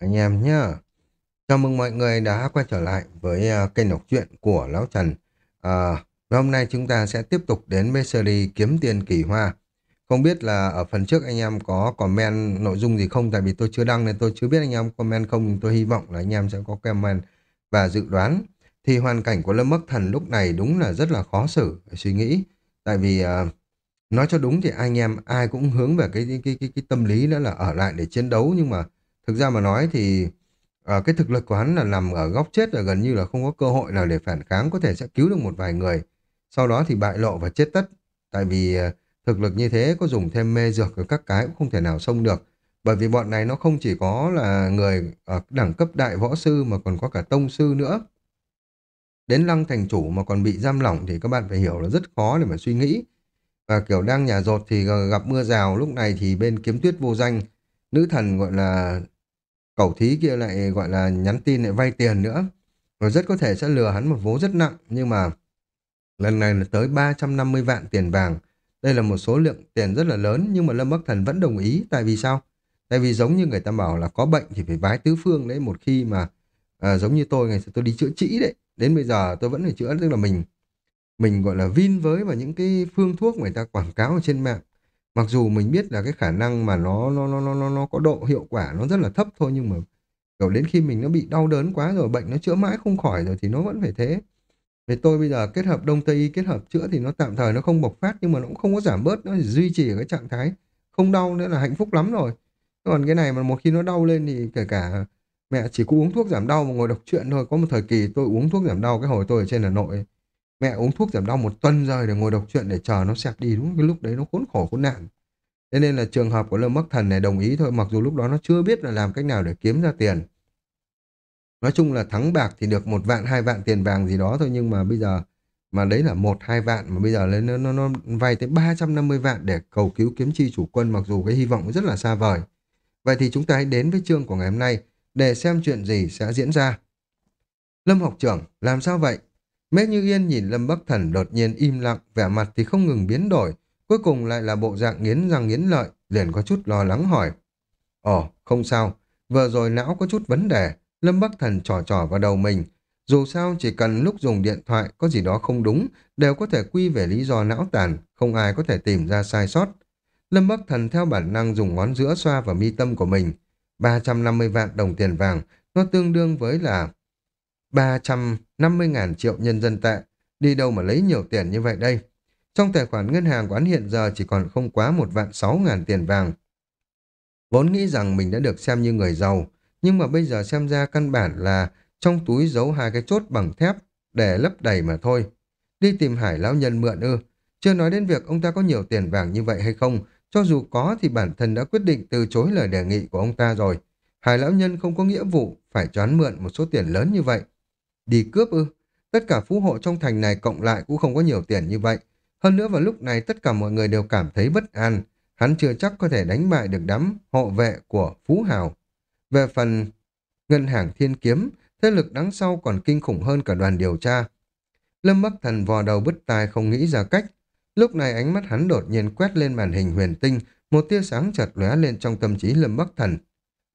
anh em nhé Chào mừng mọi người đã quay trở lại với uh, kênh đọc truyện của Lão Trần. Uh, hôm nay chúng ta sẽ tiếp tục đến với series Kiếm Tiền Kỳ Hoa. Không biết là ở phần trước anh em có comment nội dung gì không, tại vì tôi chưa đăng nên tôi chưa biết anh em comment không, nhưng tôi hy vọng là anh em sẽ có comment và dự đoán. Thì hoàn cảnh của Lâm Bắc Thần lúc này đúng là rất là khó xử, suy nghĩ. Tại vì uh, nói cho đúng thì anh em ai cũng hướng về cái, cái, cái, cái tâm lý đó là ở lại để chiến đấu, nhưng mà Thực ra mà nói thì à, cái thực lực của hắn là nằm ở góc chết là gần như là không có cơ hội nào để phản kháng có thể sẽ cứu được một vài người. Sau đó thì bại lộ và chết tất. Tại vì à, thực lực như thế có dùng thêm mê dược và các cái cũng không thể nào xông được. Bởi vì bọn này nó không chỉ có là người ở đẳng cấp đại võ sư mà còn có cả tông sư nữa. Đến lăng thành chủ mà còn bị giam lỏng thì các bạn phải hiểu là rất khó để mà suy nghĩ. Và kiểu đang nhà rột thì gặp mưa rào lúc này thì bên kiếm tuyết vô danh nữ thần gọi là cẩu thí kia lại gọi là nhắn tin lại vay tiền nữa. Rồi rất có thể sẽ lừa hắn một vố rất nặng, nhưng mà lần này là tới 350 vạn tiền vàng. Đây là một số lượng tiền rất là lớn, nhưng mà Lâm Bắc Thần vẫn đồng ý. Tại vì sao? Tại vì giống như người ta bảo là có bệnh thì phải bái tứ phương đấy. Một khi mà à, giống như tôi ngày xưa tôi đi chữa trị đấy. Đến bây giờ tôi vẫn phải chữa, tức là mình mình gọi là vin với vào những cái phương thuốc người ta quảng cáo ở trên mạng. Mặc dù mình biết là cái khả năng mà nó nó nó nó nó có độ hiệu quả nó rất là thấp thôi, nhưng mà, kiểu, đến khi mình nó bị đau đớn quá rồi, bệnh nó chữa mãi không khỏi rồi thì nó vẫn phải thế. Vì tôi bây giờ kết hợp đông tây y kết hợp chữa thì nó tạm thời nó không bộc phát, nhưng mà nó cũng không có giảm bớt, nó chỉ duy trì ở cái trạng thái không đau nữa là hạnh phúc lắm rồi. Còn cái này mà một khi nó đau lên thì kể cả mẹ chỉ có uống thuốc giảm đau mà ngồi đọc truyện thôi. Có một thời kỳ tôi uống thuốc giảm đau, cái hồi tôi ở trên Hà Nội Mẹ uống thuốc giảm đau một tuần rồi để ngồi đọc truyện để chờ nó xẹp đi đúng cái lúc đấy nó khốn khổ khốn nạn. Thế nên là trường hợp của Lâm Bắc Thần này đồng ý thôi mặc dù lúc đó nó chưa biết là làm cách nào để kiếm ra tiền. Nói chung là thắng bạc thì được một vạn hai vạn tiền vàng gì đó thôi nhưng mà bây giờ mà đấy là một hai vạn mà bây giờ lên nó, nó, nó vay tới 350 vạn để cầu cứu kiếm chi chủ quân mặc dù cái hy vọng rất là xa vời. Vậy thì chúng ta hãy đến với chương của ngày hôm nay để xem chuyện gì sẽ diễn ra. Lâm học trưởng, làm sao vậy? Mễ Như Yên nhìn Lâm Bắc Thần đột nhiên im lặng, vẻ mặt thì không ngừng biến đổi, cuối cùng lại là bộ dạng nghiến răng nghiến lợi, liền có chút lo lắng hỏi. Ồ, không sao, vừa rồi não có chút vấn đề, Lâm Bắc Thần trò trò vào đầu mình. Dù sao chỉ cần lúc dùng điện thoại có gì đó không đúng, đều có thể quy về lý do não tàn, không ai có thể tìm ra sai sót. Lâm Bắc Thần theo bản năng dùng ngón giữa xoa vào mi tâm của mình. 350 vạn đồng tiền vàng, nó tương đương với là 50.000 triệu nhân dân tệ. Đi đâu mà lấy nhiều tiền như vậy đây? Trong tài khoản ngân hàng của hắn hiện giờ chỉ còn không quá một vạn sáu ngàn tiền vàng. Vốn nghĩ rằng mình đã được xem như người giàu, nhưng mà bây giờ xem ra căn bản là trong túi giấu hai cái chốt bằng thép để lấp đầy mà thôi. Đi tìm hải lão nhân mượn ư. Chưa nói đến việc ông ta có nhiều tiền vàng như vậy hay không, cho dù có thì bản thân đã quyết định từ chối lời đề nghị của ông ta rồi. Hải lão nhân không có nghĩa vụ phải choán mượn một số tiền lớn như vậy. Đi cướp ư? Tất cả phú hộ trong thành này cộng lại cũng không có nhiều tiền như vậy. Hơn nữa vào lúc này tất cả mọi người đều cảm thấy bất an. Hắn chưa chắc có thể đánh bại được đám hộ vệ của Phú Hào. Về phần ngân hàng thiên kiếm, thế lực đằng sau còn kinh khủng hơn cả đoàn điều tra. Lâm Bắc Thần vò đầu bứt tai không nghĩ ra cách. Lúc này ánh mắt hắn đột nhiên quét lên màn hình huyền tinh, một tia sáng chợt lóe lên trong tâm trí Lâm Bắc Thần.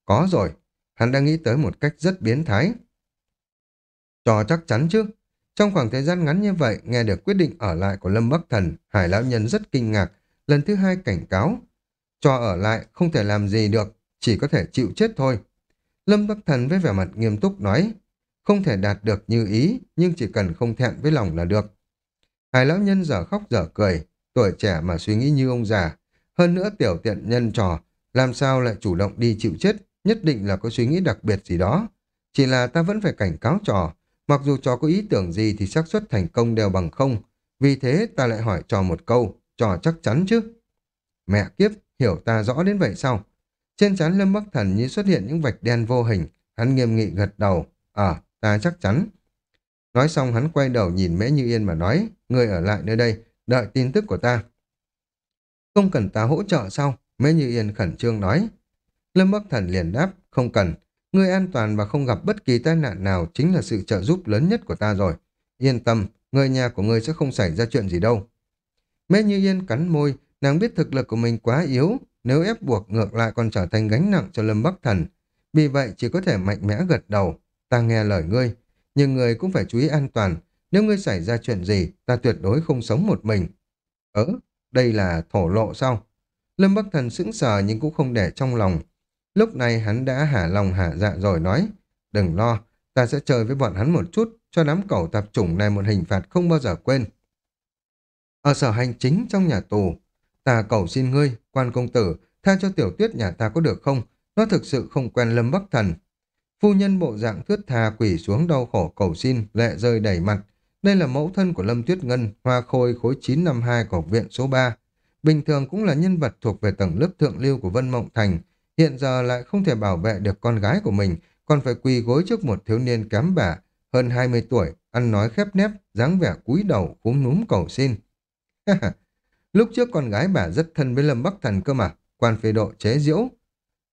Có rồi, hắn đang nghĩ tới một cách rất biến thái. Cho chắc chắn chứ. Trong khoảng thời gian ngắn như vậy, nghe được quyết định ở lại của Lâm Bắc Thần, Hải Lão Nhân rất kinh ngạc, lần thứ hai cảnh cáo. Cho ở lại, không thể làm gì được, chỉ có thể chịu chết thôi. Lâm Bắc Thần với vẻ mặt nghiêm túc nói, không thể đạt được như ý, nhưng chỉ cần không thẹn với lòng là được. Hải Lão Nhân giờ khóc giờ cười, tuổi trẻ mà suy nghĩ như ông già. Hơn nữa tiểu tiện nhân trò, làm sao lại chủ động đi chịu chết, nhất định là có suy nghĩ đặc biệt gì đó. Chỉ là ta vẫn phải cảnh cáo trò, Mặc dù trò có ý tưởng gì thì xác suất thành công đều bằng không. Vì thế ta lại hỏi trò một câu, trò chắc chắn chứ. Mẹ kiếp, hiểu ta rõ đến vậy sao? Trên trán Lâm Bắc Thần như xuất hiện những vạch đen vô hình, hắn nghiêm nghị gật đầu. Ờ, ta chắc chắn. Nói xong hắn quay đầu nhìn Mễ Như Yên mà nói, người ở lại nơi đây, đợi tin tức của ta. Không cần ta hỗ trợ sao? Mễ Như Yên khẩn trương nói. Lâm Bắc Thần liền đáp, không cần, Ngươi an toàn và không gặp bất kỳ tai nạn nào chính là sự trợ giúp lớn nhất của ta rồi. Yên tâm, người nhà của ngươi sẽ không xảy ra chuyện gì đâu. Mê Như Yên cắn môi, nàng biết thực lực của mình quá yếu, nếu ép buộc ngược lại còn trở thành gánh nặng cho Lâm Bắc Thần. Vì vậy chỉ có thể mạnh mẽ gật đầu. Ta nghe lời ngươi, nhưng ngươi cũng phải chú ý an toàn. Nếu ngươi xảy ra chuyện gì, ta tuyệt đối không sống một mình. Ớ, đây là thổ lộ sao? Lâm Bắc Thần sững sờ nhưng cũng không để trong lòng. Lúc này hắn đã hả lòng hả dạ rồi nói, đừng lo, ta sẽ chơi với bọn hắn một chút, cho đám cẩu tạp chủng này một hình phạt không bao giờ quên. Ở sở hành chính trong nhà tù, ta cầu xin ngươi, quan công tử, tha cho tiểu tuyết nhà ta có được không? Nó thực sự không quen Lâm Bắc Thần. Phu nhân bộ dạng thướt tha quỷ xuống đau khổ cầu xin, lệ rơi đầy mặt. Đây là mẫu thân của Lâm Tuyết Ngân, hoa khôi khối 952 của học viện số 3. Bình thường cũng là nhân vật thuộc về tầng lớp thượng lưu của Vân Mộng Thành, hiện giờ lại không thể bảo vệ được con gái của mình, còn phải quỳ gối trước một thiếu niên kém bà, hơn 20 tuổi, ăn nói khép nép, dáng vẻ cúi đầu, cúm núm cầu xin. Lúc trước con gái bà rất thân với Lâm Bắc Thần cơ mà, quan phê độ chế diễu.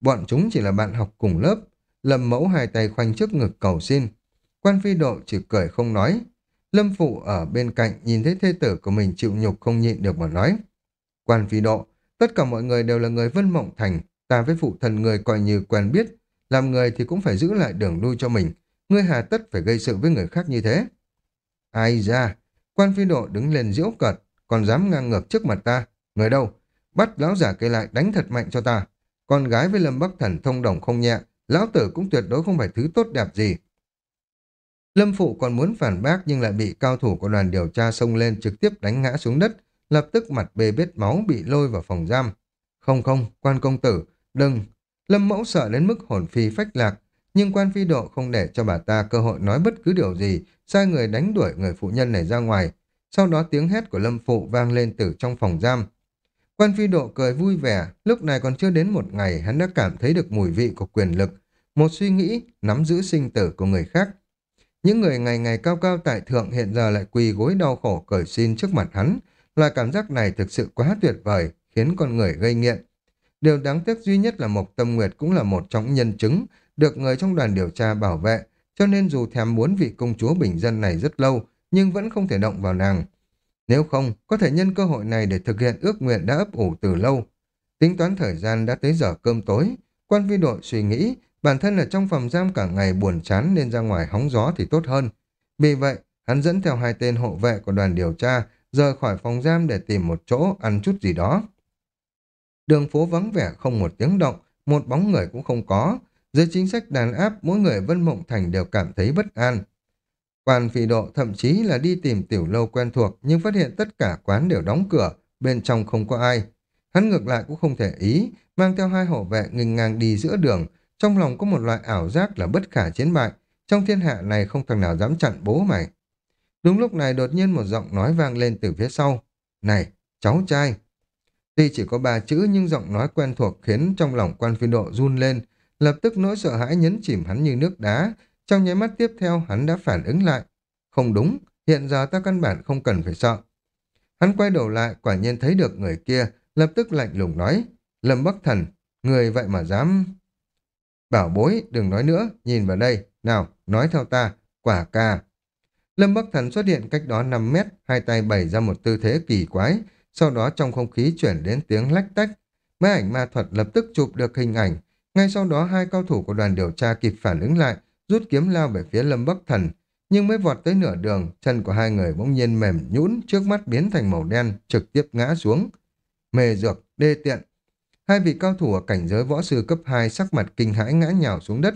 Bọn chúng chỉ là bạn học cùng lớp, Lâm mẫu hai tay khoanh trước ngực cầu xin. Quan phi độ chỉ cười không nói. Lâm phụ ở bên cạnh nhìn thấy thê tử của mình chịu nhục không nhịn được mà nói. Quan phi độ, tất cả mọi người đều là người Vân Mộng Thành, ta với phụ thần người coi như quen biết, làm người thì cũng phải giữ lại đường lui cho mình, ngươi hà tất phải gây sự với người khác như thế. Ai ra, quan phi độ đứng lên diễu cợt, còn dám ngang ngược trước mặt ta, người đâu, bắt lão giả cây lại đánh thật mạnh cho ta. Con gái với Lâm Bắc Thần thông đồng không nhẹ, lão tử cũng tuyệt đối không phải thứ tốt đẹp gì. Lâm Phụ còn muốn phản bác nhưng lại bị cao thủ của đoàn điều tra xông lên trực tiếp đánh ngã xuống đất, lập tức mặt bê bết máu bị lôi vào phòng giam. Không không, quan công tử, đừng. Lâm mẫu sợ đến mức hồn phi phách lạc, nhưng quan phi độ không để cho bà ta cơ hội nói bất cứ điều gì, sai người đánh đuổi người phụ nhân này ra ngoài. Sau đó tiếng hét của Lâm Phụ vang lên từ trong phòng giam. Quan phi độ cười vui vẻ, lúc này còn chưa đến một ngày hắn đã cảm thấy được mùi vị của quyền lực, một suy nghĩ nắm giữ sinh tử của người khác. Những người ngày ngày cao cao tại thượng hiện giờ lại quỳ gối đau khổ cởi xin trước mặt hắn, Loại cảm giác này thực sự quá tuyệt vời, khiến con người gây nghiện. Điều đáng tiếc duy nhất là Mộc Tâm Nguyệt cũng là một trong nhân chứng, được người trong đoàn điều tra bảo vệ, cho nên dù thèm muốn vị công chúa bình dân này rất lâu, nhưng vẫn không thể động vào nàng. Nếu không, có thể nhân cơ hội này để thực hiện ước nguyện đã ấp ủ từ lâu. Tính toán thời gian đã tới giờ cơm tối, quan vi đội suy nghĩ bản thân ở trong phòng giam cả ngày buồn chán nên ra ngoài hóng gió thì tốt hơn. Vì vậy, hắn dẫn theo hai tên hộ vệ của đoàn điều tra rời khỏi phòng giam để tìm một chỗ ăn chút gì đó. Đường phố vắng vẻ không một tiếng động, một bóng người cũng không có. Dưới chính sách đàn áp, mỗi người Vân Mộng Thành đều cảm thấy bất an. Quan phì độ thậm chí là đi tìm tiểu lâu quen thuộc nhưng phát hiện tất cả quán đều đóng cửa, bên trong không có ai. Hắn ngược lại cũng không thể ý, mang theo hai hộ vệ nghênh ngang đi giữa đường, trong lòng có một loại ảo giác là bất khả chiến bại, trong thiên hạ này không thằng nào dám chặn bố mày. Đúng lúc này đột nhiên một giọng nói vang lên từ phía sau. Này, cháu trai! Tuy chỉ có ba chữ nhưng giọng nói quen thuộc khiến trong lòng quan phi độ run lên, lập tức nỗi sợ hãi nhấn chìm hắn như nước đá. Trong nháy mắt tiếp theo hắn đã phản ứng lại. Không đúng, hiện giờ ta căn bản không cần phải sợ. Hắn quay đầu lại, quả nhiên thấy được người kia, lập tức lạnh lùng nói. Lâm Bắc Thần, người vậy mà dám... Bảo bối, đừng nói nữa, nhìn vào đây. Nào, nói theo ta, quả ca. Lâm Bắc Thần xuất hiện cách đó 5 mét, hai tay bày ra một tư thế kỳ quái, sau đó trong không khí chuyển đến tiếng lách tách. Máy ảnh ma thuật lập tức chụp được hình ảnh, ngay sau đó hai cao thủ của đoàn điều tra kịp phản ứng lại, rút kiếm lao về phía Lâm Bắc Thần, nhưng mới vọt tới nửa đường, chân của hai người bỗng nhiên mềm nhũn, trước mắt biến thành màu đen, trực tiếp ngã xuống. Mề dược, đê tiện. Hai vị cao thủ ở cảnh giới võ sư cấp 2 sắc mặt kinh hãi ngã nhào xuống đất,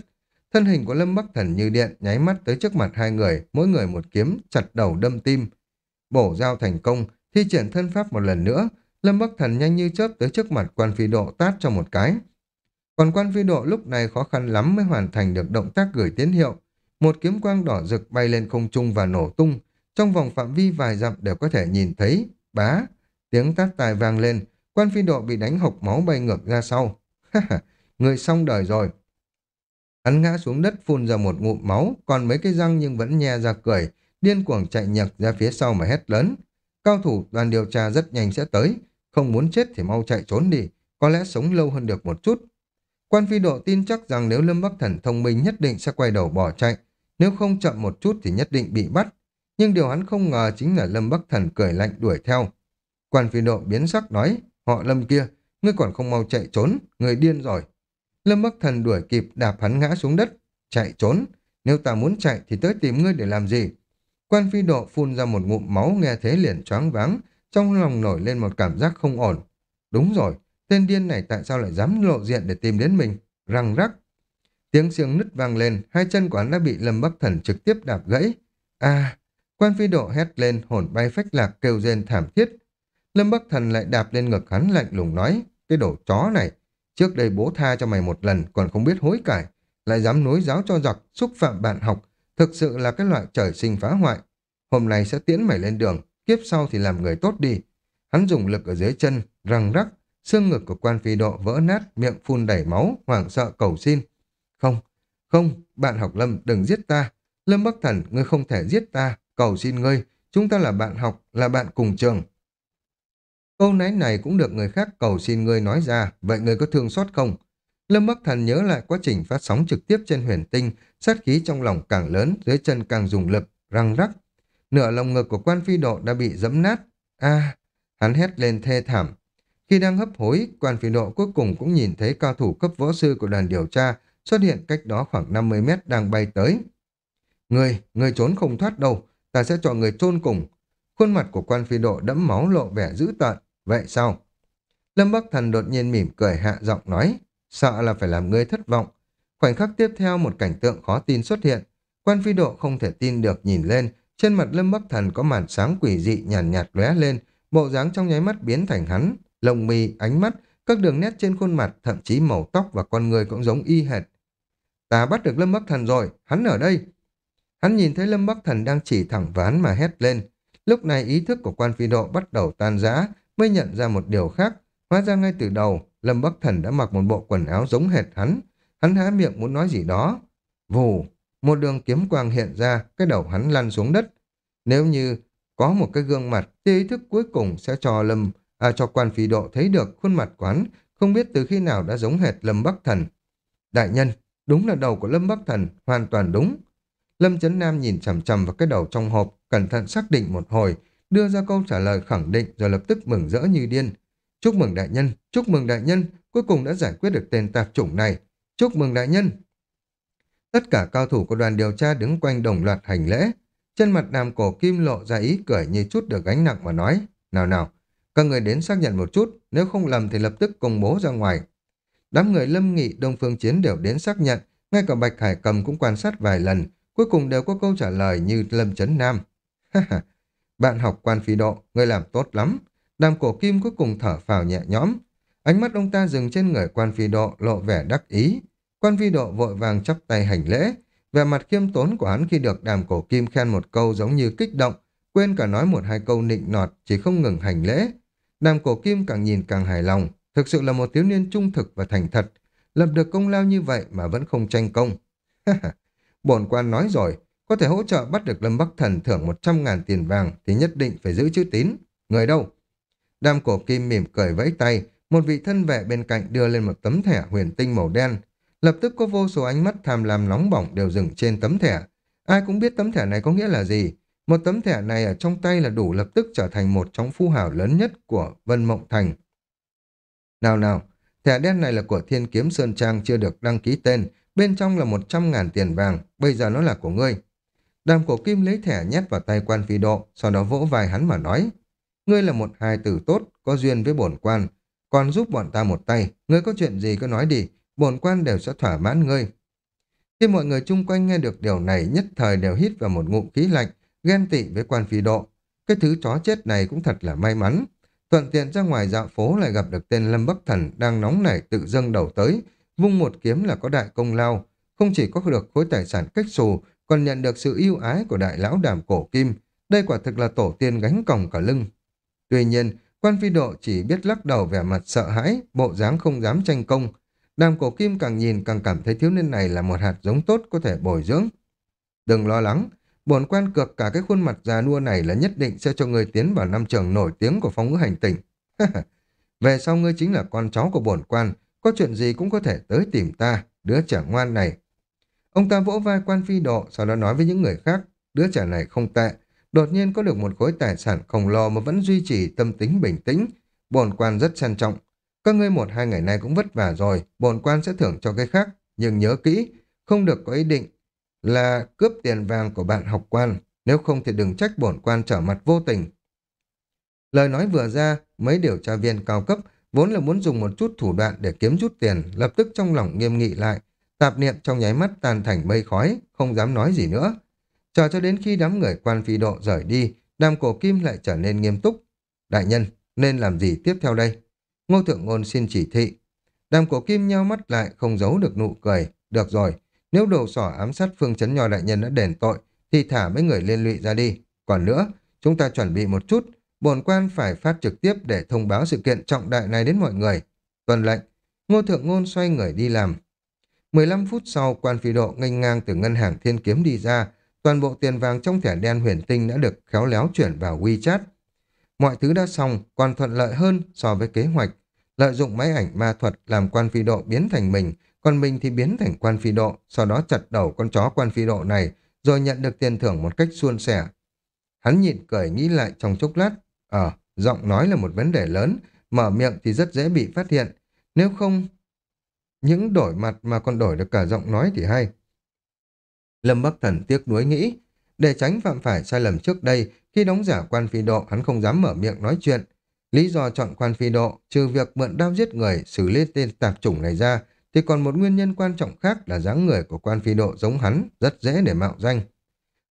Thân hình của Lâm Bắc Thần như điện nháy mắt tới trước mặt hai người, mỗi người một kiếm, chặt đầu đâm tim. Bổ dao thành công, thi triển thân pháp một lần nữa, Lâm Bắc Thần nhanh như chớp tới trước mặt quan phi độ tát cho một cái. Còn quan phi độ lúc này khó khăn lắm mới hoàn thành được động tác gửi tín hiệu. Một kiếm quang đỏ rực bay lên không trung và nổ tung. Trong vòng phạm vi vài dặm đều có thể nhìn thấy, bá. Tiếng tát tài vang lên, quan phi độ bị đánh hộc máu bay ngược ra sau. người xong đời rồi. Hắn ngã xuống đất phun ra một ngụm máu, còn mấy cái răng nhưng vẫn nhe ra cười, điên cuồng chạy nhật ra phía sau mà hét lớn. Cao thủ đoàn điều tra rất nhanh sẽ tới, không muốn chết thì mau chạy trốn đi, có lẽ sống lâu hơn được một chút. Quan phi độ tin chắc rằng nếu Lâm Bắc Thần thông minh nhất định sẽ quay đầu bỏ chạy, nếu không chậm một chút thì nhất định bị bắt. Nhưng điều hắn không ngờ chính là Lâm Bắc Thần cười lạnh đuổi theo. Quan phi độ biến sắc nói, họ Lâm kia, ngươi còn không mau chạy trốn, người điên rồi. Lâm Bắc Thần đuổi kịp đạp hắn ngã xuống đất. Chạy trốn. Nếu ta muốn chạy thì tới tìm ngươi để làm gì? Quan phi độ phun ra một ngụm máu nghe thế liền choáng váng. Trong lòng nổi lên một cảm giác không ổn. Đúng rồi, tên điên này tại sao lại dám lộ diện để tìm đến mình? Răng rắc. Tiếng xương nứt vang lên, hai chân của hắn đã bị Lâm Bắc Thần trực tiếp đạp gãy. À, quan phi độ hét lên, hồn bay phách lạc kêu rên thảm thiết. Lâm Bắc Thần lại đạp lên ngực hắn lạnh lùng nói, cái đồ chó này, trước đây bố tha cho mày một lần còn không biết hối cải, lại dám nối giáo cho giặc, xúc phạm bạn học, thực sự là cái loại trời sinh phá hoại. Hôm nay sẽ tiễn mày lên đường, kiếp sau thì làm người tốt đi. Hắn dùng lực ở dưới chân, răng rắc, xương ngực của quan phi độ vỡ nát, miệng phun đầy máu, hoảng sợ cầu xin. Không, không, bạn học Lâm, đừng giết ta. Lâm Bắc Thần, ngươi không thể giết ta, cầu xin ngươi, chúng ta là bạn học, là bạn cùng trường. Câu nói này cũng được người khác cầu xin ngươi nói ra, vậy ngươi có thương xót không? Lâm Bắc Thần nhớ lại quá trình phát sóng trực tiếp trên huyền tinh, sát khí trong lòng càng lớn, dưới chân càng dùng lực, răng rắc. Nửa lồng ngực của quan phi độ đã bị dẫm nát. a hắn hét lên thê thảm. Khi đang hấp hối, quan phi độ cuối cùng cũng nhìn thấy cao thủ cấp võ sư của đoàn điều tra xuất hiện cách đó khoảng 50 mét đang bay tới. Người, người trốn không thoát đâu, ta sẽ cho người chôn cùng. Khuôn mặt của quan phi độ đẫm máu lộ vẻ dữ tợn. Vậy sao? Lâm Bắc Thần đột nhiên mỉm cười hạ giọng nói, sợ là phải làm ngươi thất vọng. Khoảnh khắc tiếp theo một cảnh tượng khó tin xuất hiện. Quan phi độ không thể tin được nhìn lên, trên mặt Lâm Bắc Thần có màn sáng quỷ dị nhàn nhạt, nhạt lóe lên, bộ dáng trong nháy mắt biến thành hắn, lồng mi, ánh mắt, các đường nét trên khuôn mặt, thậm chí màu tóc và con người cũng giống y hệt. Ta bắt được Lâm Bắc Thần rồi, hắn ở đây. Hắn nhìn thấy Lâm Bắc Thần đang chỉ thẳng ván mà hét lên. Lúc này ý thức của quan phi độ bắt đầu tan rã, mới nhận ra một điều khác. Hóa ra ngay từ đầu, Lâm Bắc Thần đã mặc một bộ quần áo giống hệt hắn. Hắn há miệng muốn nói gì đó. Vù, một đường kiếm quang hiện ra, cái đầu hắn lăn xuống đất. Nếu như có một cái gương mặt, thì ý thức cuối cùng sẽ cho Lâm, à, cho quan phi độ thấy được khuôn mặt quán, không biết từ khi nào đã giống hệt Lâm Bắc Thần. Đại nhân, đúng là đầu của Lâm Bắc Thần, hoàn toàn đúng. Lâm Chấn Nam nhìn chằm chằm vào cái đầu trong hộp, cẩn thận xác định một hồi, đưa ra câu trả lời khẳng định rồi lập tức mừng rỡ như điên. Chúc mừng đại nhân, chúc mừng đại nhân, cuối cùng đã giải quyết được tên tạp chủng này. Chúc mừng đại nhân. Tất cả cao thủ của đoàn điều tra đứng quanh đồng loạt hành lễ. Chân mặt nam cổ kim lộ ra ý cười như chút được gánh nặng mà nói. Nào nào, các người đến xác nhận một chút, nếu không lầm thì lập tức công bố ra ngoài. Đám người lâm nghị Đông Phương Chiến đều đến xác nhận, ngay cả Bạch Hải Cầm cũng quan sát vài lần, cuối cùng đều có câu trả lời như Lâm Chấn Nam. Bạn học quan phi độ, người làm tốt lắm. Đàm cổ kim cuối cùng thở phào nhẹ nhõm. Ánh mắt ông ta dừng trên người quan phi độ lộ vẻ đắc ý. Quan phi độ vội vàng chắp tay hành lễ. Vẻ mặt khiêm tốn của hắn khi được đàm cổ kim khen một câu giống như kích động, quên cả nói một hai câu nịnh nọt, chỉ không ngừng hành lễ. Đàm cổ kim càng nhìn càng hài lòng, thực sự là một thiếu niên trung thực và thành thật, lập được công lao như vậy mà vẫn không tranh công. Bổn quan nói rồi, có thể hỗ trợ bắt được Lâm Bắc Thần thưởng 100 ngàn tiền vàng thì nhất định phải giữ chữ tín. Người đâu? Đam cổ kim mỉm cười vẫy tay, một vị thân vệ bên cạnh đưa lên một tấm thẻ huyền tinh màu đen. Lập tức có vô số ánh mắt tham lam nóng bỏng đều dừng trên tấm thẻ. Ai cũng biết tấm thẻ này có nghĩa là gì. Một tấm thẻ này ở trong tay là đủ lập tức trở thành một trong phu hảo lớn nhất của Vân Mộng Thành. Nào nào, thẻ đen này là của Thiên Kiếm Sơn Trang chưa được đăng ký tên, bên trong là 100 ngàn tiền vàng, bây giờ nó là của ngươi. Đàm cổ kim lấy thẻ nhét vào tay quan phi độ, sau đó vỗ vai hắn mà nói. Ngươi là một hài tử tốt, có duyên với bổn quan, còn giúp bọn ta một tay, ngươi có chuyện gì cứ nói đi, bổn quan đều sẽ thỏa mãn ngươi. Khi mọi người chung quanh nghe được điều này nhất thời đều hít vào một ngụm khí lạnh, ghen tị với quan phi độ. Cái thứ chó chết này cũng thật là may mắn. Thuận tiện ra ngoài dạo phố lại gặp được tên Lâm Bắc Thần đang nóng nảy tự dâng đầu tới, vung một kiếm là có đại công lao, không chỉ có được khối tài sản cách xù còn nhận được sự yêu ái của đại lão đàm cổ kim. Đây quả thực là tổ tiên gánh còng cả lưng. Tuy nhiên, quan phi độ chỉ biết lắc đầu vẻ mặt sợ hãi, bộ dáng không dám tranh công. Đàm cổ kim càng nhìn càng cảm thấy thiếu niên này là một hạt giống tốt có thể bồi dưỡng. Đừng lo lắng, bổn quan cược cả cái khuôn mặt già nua này là nhất định sẽ cho người tiến vào năm trường nổi tiếng của phong ngữ hành tỉnh. Về sau ngươi chính là con cháu của bổn quan, có chuyện gì cũng có thể tới tìm ta, đứa trẻ ngoan này. Ông ta vỗ vai quan phi độ, sau đó nói với những người khác, đứa trẻ này không tệ, đột nhiên có được một khối tài sản khổng lồ mà vẫn duy trì tâm tính bình tĩnh, bổn quan rất trân trọng. Các ngươi một hai ngày nay cũng vất vả rồi, bổn quan sẽ thưởng cho cái khác, nhưng nhớ kỹ, không được có ý định là cướp tiền vàng của bạn học quan, nếu không thì đừng trách bổn quan trở mặt vô tình. Lời nói vừa ra, mấy điều tra viên cao cấp vốn là muốn dùng một chút thủ đoạn để kiếm chút tiền, lập tức trong lòng nghiêm nghị lại, tạp niệm trong nháy mắt tan thành mây khói, không dám nói gì nữa. Chờ cho đến khi đám người quan phi độ rời đi, đàm cổ kim lại trở nên nghiêm túc. Đại nhân, nên làm gì tiếp theo đây? Ngô Thượng Ngôn xin chỉ thị. Đàm cổ kim nhau mắt lại, không giấu được nụ cười. Được rồi, nếu đồ sỏ ám sát phương chấn nho đại nhân đã đền tội, thì thả mấy người liên lụy ra đi. Còn nữa, chúng ta chuẩn bị một chút, bổn quan phải phát trực tiếp để thông báo sự kiện trọng đại này đến mọi người. Tuần lệnh, Ngô Thượng Ngôn xoay người đi làm. 15 phút sau, quan phi độ nghênh ngang từ ngân hàng thiên kiếm đi ra, toàn bộ tiền vàng trong thẻ đen huyền tinh đã được khéo léo chuyển vào WeChat. Mọi thứ đã xong, còn thuận lợi hơn so với kế hoạch. Lợi dụng máy ảnh ma thuật làm quan phi độ biến thành mình, còn mình thì biến thành quan phi độ, sau đó chặt đầu con chó quan phi độ này, rồi nhận được tiền thưởng một cách suôn sẻ. Hắn nhịn cười nghĩ lại trong chốc lát, ờ, giọng nói là một vấn đề lớn, mở miệng thì rất dễ bị phát hiện, nếu không những đổi mặt mà còn đổi được cả giọng nói thì hay. Lâm Bắc Thần tiếc nuối nghĩ, để tránh phạm phải sai lầm trước đây, khi đóng giả quan phi độ hắn không dám mở miệng nói chuyện. Lý do chọn quan phi độ, trừ việc mượn đao giết người, xử lý tên tạp chủng này ra, thì còn một nguyên nhân quan trọng khác là dáng người của quan phi độ giống hắn, rất dễ để mạo danh.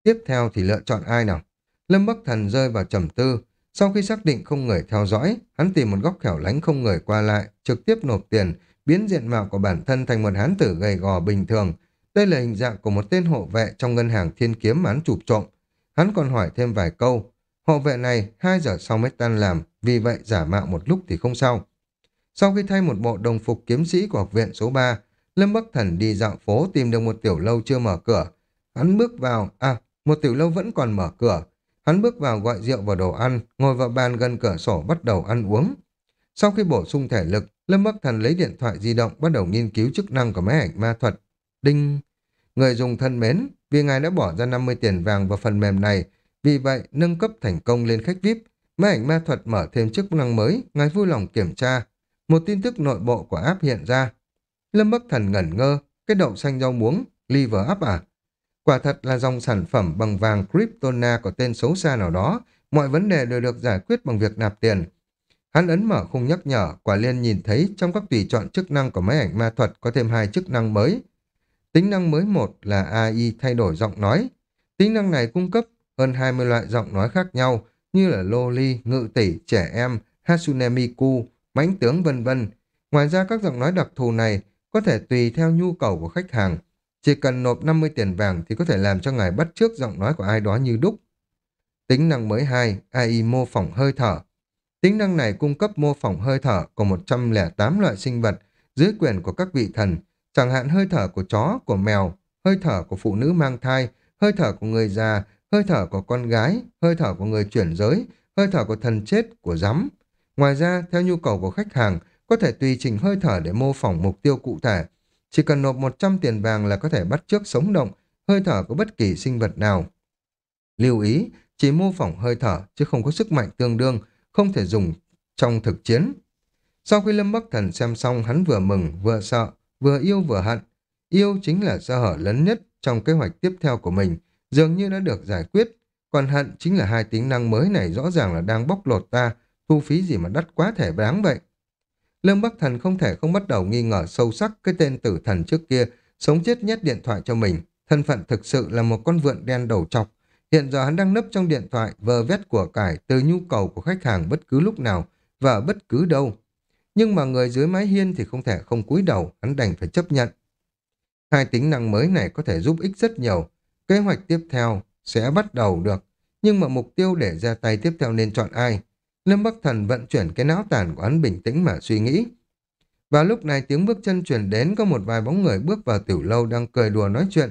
Tiếp theo thì lựa chọn ai nào? Lâm Bắc Thần rơi vào trầm tư. Sau khi xác định không người theo dõi, hắn tìm một góc khẻo lánh không người qua lại, trực tiếp nộp tiền, biến diện mạo của bản thân thành một hán tử gầy gò bình thường. Đây là hình dạng của một tên hộ vệ trong ngân hàng thiên kiếm mà hắn chụp trộm. Hắn còn hỏi thêm vài câu. Hộ vệ này 2 giờ sau mới tan làm, vì vậy giả mạo một lúc thì không sao. Sau khi thay một bộ đồng phục kiếm sĩ của học viện số 3, Lâm Bắc Thần đi dạo phố tìm được một tiểu lâu chưa mở cửa. Hắn bước vào, à, một tiểu lâu vẫn còn mở cửa. Hắn bước vào gọi rượu và đồ ăn, ngồi vào bàn gần cửa sổ bắt đầu ăn uống. Sau khi bổ sung thể lực, Lâm Bắc Thần lấy điện thoại di động bắt đầu nghiên cứu chức năng của máy ảnh ma thuật. Đinh! Người dùng thân mến, vì ngài đã bỏ ra 50 tiền vàng vào phần mềm này, vì vậy nâng cấp thành công lên khách VIP. Máy ảnh ma thuật mở thêm chức năng mới, ngài vui lòng kiểm tra. Một tin tức nội bộ của app hiện ra. Lâm Bắc Thần ngẩn ngơ, cái đậu xanh rau muống, liver up à? Quả thật là dòng sản phẩm bằng vàng Kryptona có tên xấu xa nào đó, mọi vấn đề đều được giải quyết bằng việc nạp tiền. Hắn ấn mở khung nhắc nhở, quả liên nhìn thấy trong các tùy chọn chức năng của máy ảnh ma thuật có thêm hai chức năng mới. Tính năng mới một là AI thay đổi giọng nói. Tính năng này cung cấp hơn 20 loại giọng nói khác nhau như là loli, ngự tỷ, trẻ em, Hatsune Miku, mãnh tướng vân vân. Ngoài ra các giọng nói đặc thù này có thể tùy theo nhu cầu của khách hàng. Chỉ cần nộp 50 tiền vàng thì có thể làm cho ngài bắt trước giọng nói của ai đó như đúc. Tính năng mới 2, AI mô phỏng hơi thở. Tính năng này cung cấp mô phỏng hơi thở của 108 loại sinh vật dưới quyền của các vị thần, chẳng hạn hơi thở của chó, của mèo, hơi thở của phụ nữ mang thai, hơi thở của người già, hơi thở của con gái, hơi thở của người chuyển giới, hơi thở của thần chết, của rắm. Ngoài ra, theo nhu cầu của khách hàng, có thể tùy chỉnh hơi thở để mô phỏng mục tiêu cụ thể. Chỉ cần nộp 100 tiền vàng là có thể bắt chước sống động, hơi thở của bất kỳ sinh vật nào. Lưu ý, chỉ mô phỏng hơi thở, chứ không có sức mạnh tương đương, không thể dùng trong thực chiến. Sau khi Lâm Bắc Thần xem xong, hắn vừa mừng, vừa sợ, vừa yêu vừa hận. Yêu chính là sơ hở lớn nhất trong kế hoạch tiếp theo của mình, dường như đã được giải quyết. Còn hận chính là hai tính năng mới này rõ ràng là đang bóc lột ta, thu phí gì mà đắt quá thể đáng vậy. Lâm Bắc Thần không thể không bắt đầu nghi ngờ sâu sắc cái tên tử thần trước kia, sống chết nhét điện thoại cho mình. Thân phận thực sự là một con vượn đen đầu chọc Hiện giờ hắn đang nấp trong điện thoại vờ vét của cải từ nhu cầu của khách hàng bất cứ lúc nào và ở bất cứ đâu. Nhưng mà người dưới mái hiên thì không thể không cúi đầu, hắn đành phải chấp nhận. Hai tính năng mới này có thể giúp ích rất nhiều. Kế hoạch tiếp theo sẽ bắt đầu được. Nhưng mà mục tiêu để ra tay tiếp theo nên chọn ai? Lâm Bắc Thần vận chuyển cái não tàn của hắn bình tĩnh mà suy nghĩ. Và lúc này tiếng bước chân chuyển đến có một vài bóng người bước vào tiểu lâu đang cười đùa nói chuyện.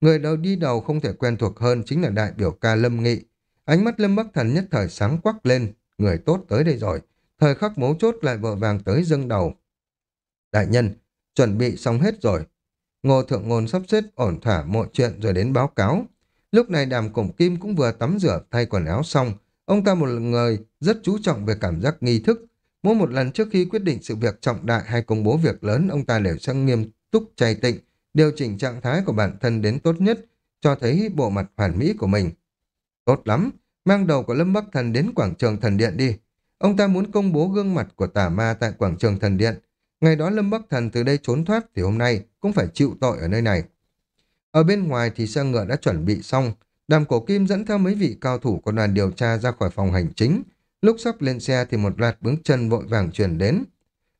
Người đầu đi đầu không thể quen thuộc hơn chính là đại biểu ca Lâm Nghị. Ánh mắt Lâm Bắc Thần nhất thời sáng quắc lên, người tốt tới đây rồi. Thời khắc mấu chốt lại vội vàng tới dâng đầu. Đại nhân, chuẩn bị xong hết rồi. Ngô Thượng Ngôn sắp xếp ổn thỏa mọi chuyện rồi đến báo cáo. Lúc này đàm cổng kim cũng vừa tắm rửa thay quần áo xong. Ông ta một người rất chú trọng về cảm giác nghi thức. Mỗi một lần trước khi quyết định sự việc trọng đại hay công bố việc lớn, ông ta đều sẽ nghiêm túc chay tịnh, điều chỉnh trạng thái của bản thân đến tốt nhất, cho thấy bộ mặt hoàn mỹ của mình. Tốt lắm, mang đầu của Lâm Bắc Thần đến quảng trường thần điện đi. Ông ta muốn công bố gương mặt của tà ma tại quảng trường thần điện. Ngày đó Lâm Bắc Thần từ đây trốn thoát thì hôm nay cũng phải chịu tội ở nơi này. Ở bên ngoài thì xe ngựa đã chuẩn bị xong, đàm cổ kim dẫn theo mấy vị cao thủ của đoàn điều tra ra khỏi phòng hành chính. Lúc sắp lên xe thì một loạt bước chân vội vàng truyền đến.